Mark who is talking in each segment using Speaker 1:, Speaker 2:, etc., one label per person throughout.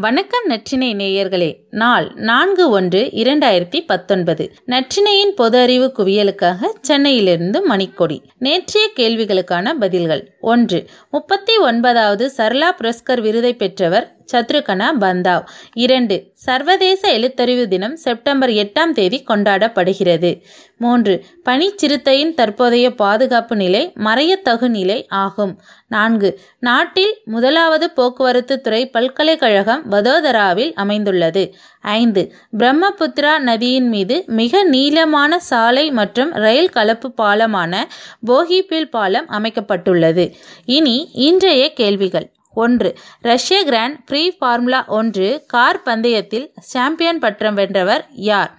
Speaker 1: வணக்கம் நற்றினை நேயர்களே. நாள் நான்கு ஒன்று இரண்டாயிரத்தி பத்தொன்பது. நற்றினையின் பொது அறிவு குவியலுக்காக சென்னையிலிருந்து மணிக்கொடி. நேற்றைய கேள்விகளுக்கான பதில்கள். ஒன்று முப்பத்தி ஒன்பதாவது சர்லா புரஸ்கர் விருதை பெற்றவர் சத்ருகனா பந்தாவ். இரண்டு சர்வதேச எழுத்தறிவு தினம் செப்டம்பர் எட்டாம் தேதி கொண்டாடப்படுகிறது. மூன்று பனிச்சிறுத்தையின் தற்போதைய பாதுகாப்பு நிலை மறையத்தகு நிலை ஆகும். நான்கு நாட்டில் முதலாவது போக்குவரத்து துறை பல்கலைக்கழகம் வதோதராவில் அமைந்துள்ளது. ஐந்து பிரம்மபுத்திரா நதியின் மீது மிக நீளமான சாலை மற்றும் ரயில் கலப்பு பாலமான போகிபில் பாலம் அமைக்கப்பட்டுள்ளது. இனி இன்றைய கேள்விகள். ஒன்று. ரஷ்ய கிராண்ட் ப்ரீ ஃபார்முலா ஒன்று கார் பந்தயத்தில் சாம்பியன் பட்டம் வென்றவர் யார்?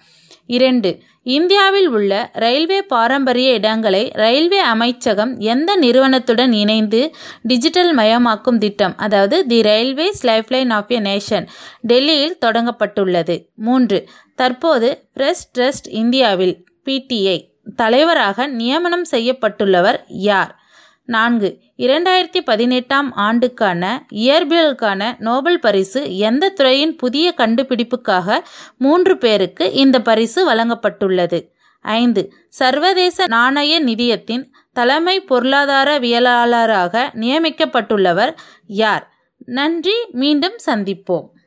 Speaker 1: இரண்டு. இந்தியாவில் உள்ள ரயில்வே பாரம்பரிய இடங்களை ரயில்வே அமைச்சகம் எந்த நிறுவனத்துடன் இணைந்து டிஜிட்டல் மயமாக்கும் திட்டம்? அதாவது the railways lifeline of a nation டெல்லியில் தொடங்கப்பட்டுள்ளது. மூன்று. தற்போது பிரஸ் ட்ரஸ்ட் இந்தியாவில் பிடிஐ தலைவராக நியமனம் செய்யப்பட்டுள்ளவர் யார்? நான்கு. இரண்டாயிரத்தி பதினெட்டாம் ஆண்டுக்கான இயற்பியலுக்கான நோபல் பரிசு எந்த துறையின் புதிய கண்டுபிடிப்புக்காக மூன்று பேருக்கு இந்த பரிசு வழங்கப்பட்டுள்ளது? ஐந்து. சர்வதேச நாணய நிதியத்தின் தலைமை பொருளாதாரவியலாளராக நியமிக்கப்பட்டுள்ளவர் யார்? நன்றி. மீண்டும் சந்திப்போம்.